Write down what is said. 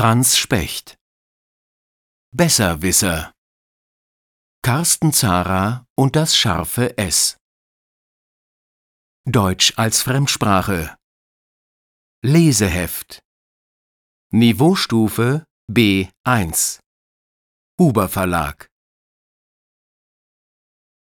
Franz Specht. Besserwisser. Carsten Zara und das scharfe S. Deutsch als Fremdsprache. Leseheft. Niveaustufe B1 Huber Verlag.